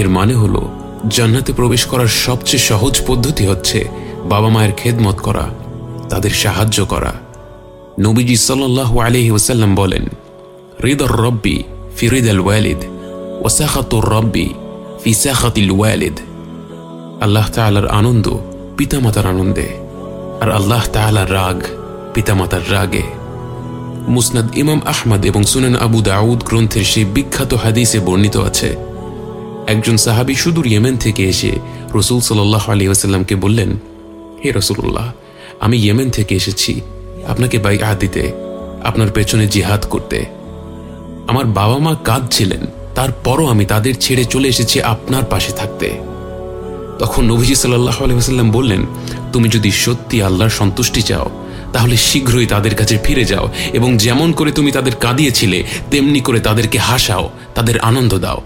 এর মানে হল, জান্নাতে প্রবেশ করার সবচেয়ে সহজ পদ্ধতি হচ্ছে বাবা মায়ের খেদমত করা, তাদের সাহায্য করা। নবীজি সাল্লাহ আলহি ওসাল্লাম বলেন হৃদর রব্বি ফিরিদ আল ওয়ালিদ ওসাখাতুর রব্বি ফিসাখাতিল ওয়ালিদ। আল্লাহ তালার আনন্দ পিতামাতার আনন্দে, আর আল্লাহ তালার রাগ পিতামাতার রাগে। মুসনাদ ইমাম আহমদ এবং সুনান আবু দাউদ গ্রন্থের সেই বিখ্যাত হাদিসে বর্ণিত আছে একজন সাহাবি সুদূর ইয়েমেন থেকে এসে রসুল সাল্লাহ আলী আসাল্লামকে বললেন, হে রসুল্লাহ আমি ইয়েমেন থেকে এসেছি। আপনাকে বাই আহ দিতে, আপনার পেছনে জিহাদ করতে। আমার বাবা মা কাঁদছিলেন, তারপরও আমি তাদের ছেড়ে চলে এসেছি আপনার পাশে থাকতে। তখন নবীজি সাল্লাহ আলহাম বললেন, তুমি যদি সত্যি আল্লাহর সন্তুষ্টি চাও, তাহলে শীঘ্রই তাদের কাছে ফিরে যাও এবং যেমন করে তুমি তাদের কাঁদিয়েছিলে, তেমনি করে তাদেরকে হাসাও, তাদের আনন্দ দাও।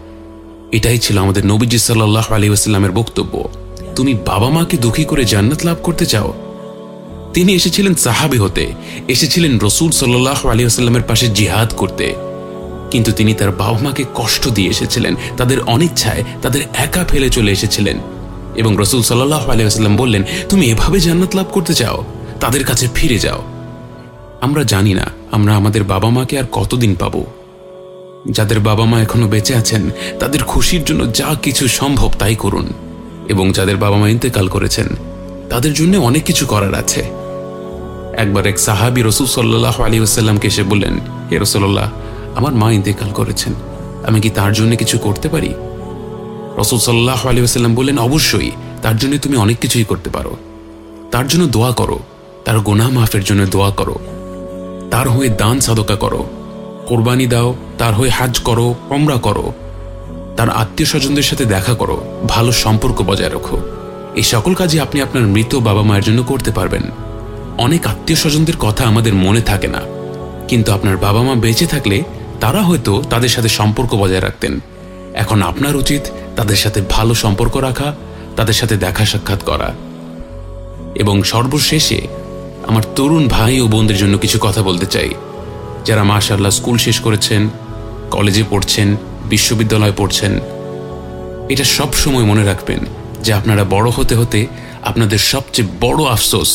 এটাই ছিল আমাদের নবীজি সাল্লাহ আলী আসাল্লামের বক্তব্য। তুমি বাবা মাকে দুঃখী করে জান্নাত লাভ করতে চাও? তিনি এসেছিলেন সাহাবি হতে, এসেছিলেন রসুল সাল্লাহ আলী আসাল্লামের পাশে জিহাদ করতে। কিন্তু তিনি তার বাবা মাকে কষ্ট দিয়ে এসেছিলেন, তাদের অনিচ্ছায় তাদের একা ফেলে চলে এসেছিলেন। এবং রসুল সাল্লাহ আলিয়াল্লাম বললেন, তুমি এভাবে জান্নাত লাভ করতে চাও? তাদের কাছে ফিরে যাও। আমরা জানি না আমরা আমাদের বাবা মাকে আর কতদিন পাব। যাদের বাবা মা এখনও বেঁচে আছেন, তাদের খুশির জন্য যা কিছু সম্ভব তাই করুন। এবং যাদের বাবা মা ইন্তেকাল করেছেন, তাদের জন্য অনেক কিছু করার আছে। একবার এক সাহাবি রসুল সাল্লাহ আলী আসাল্লামকে এসে বললেন, হে রসল্লাহ আমার মা ইন্তেকাল করেছেন, আমি কি তার জন্য কিছু করতে পারি? রসুল সাল্লাহ আলী আসাল্লাম বললেন, অবশ্যই, তার জন্য তুমি অনেক কিছুই করতে পারো। তার জন্য দোয়া করো, তার গোনা মাফের জন্য দোয়া করো, তার হয়ে দান সাদকা করো। কোরবানি দাও, তার হয়ে হাজ করো কমরা করো। তার আত্মীয় স্বজনদের সাথে দেখা করো, ভালো সম্পর্ক বজায় রাখো। এই সকল কাজই আপনি আপনার মৃত বাবা মায়ের জন্য করতে পারবেন। অনেক আত্মীয় স্বজনদের কথা আমাদের মনে থাকে না। কিন্তু আপনার বাবা মা বেঁচে থাকলে তারা হয়তো তাদের সাথে সম্পর্ক বজায় রাখতেন। এখন আপনার উচিত তাদের সাথে ভালো সম্পর্ক রাখা, তাদের সাথে দেখা সাক্ষাৎ করা। এবং সর্বশেষে আমার তরুণ ভাই ও বোনদের জন্য কিছু কথা বলতে চাই। যারা মাশাল্লাহ স্কুল শেষ করেছেন, কলেজে পড়ছেন, বিশ্ববিদ্যালয়ে পড়ছেন, এটা সব সময় মনে রাখবেন যে আপনারা বড় হতে হতে আপনাদের সবচেয়ে বড় আফসোস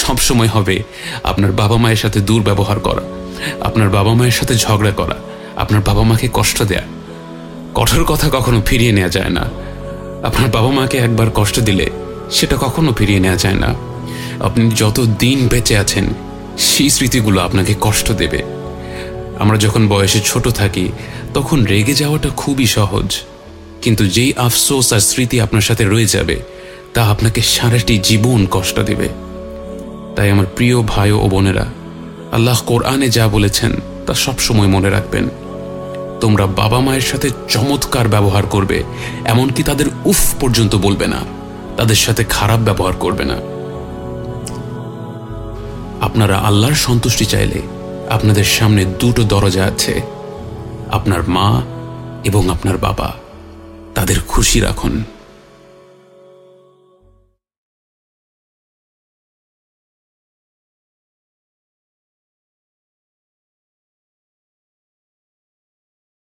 সব সময় হবে আপনার বাবা মায়ের সাথে দুর্ব্যবহার করা, আপনার বাবা মায়ের সাথে ঝগড়া করা, আপনার বাবা মাকে কষ্ট দেয়া। কঠোর কথা কখনো ফিরিয়ে নেওয়া যায় না। আপনার বাবা মাকে একবার কষ্ট দিলে সেটা কখনো ফিরিয়ে নেওয়া যায় না। আপনি যত দিন বেঁচে আছেন সেই স্মৃতিগুলো আপনাকে কষ্ট দেবে। আমরা যখন বয়সে ছোট থাকি, তখন রেগে যাওয়াটা খুবই সহজ। কিন্তু যেই আফসোস আর স্মৃতি আপনার সাথে রয়ে যাবে, তা আপনাকে সারাটি জীবন কষ্ট দেবে। তাই আমার প্রিয় ভাই ও বোনেরা, আল্লাহ কোরআনে যা বলেছেন, তা সবসময় মনে রাখবেন। তোমরা বাবা মায়ের সাথে চমৎকার ব্যবহার করবে, এমনকি তাদের উফ পর্যন্ত বলবে না। তাদের সাথে খারাপ ব্যবহার করবে না। আপনারা আল্লাহর সন্তুষ্টি চাইলে আপনাদের সামনে দুটো দরজা আছে। আপনার মা এবং আপনার বাবা। তাদের খুশি রাখুন।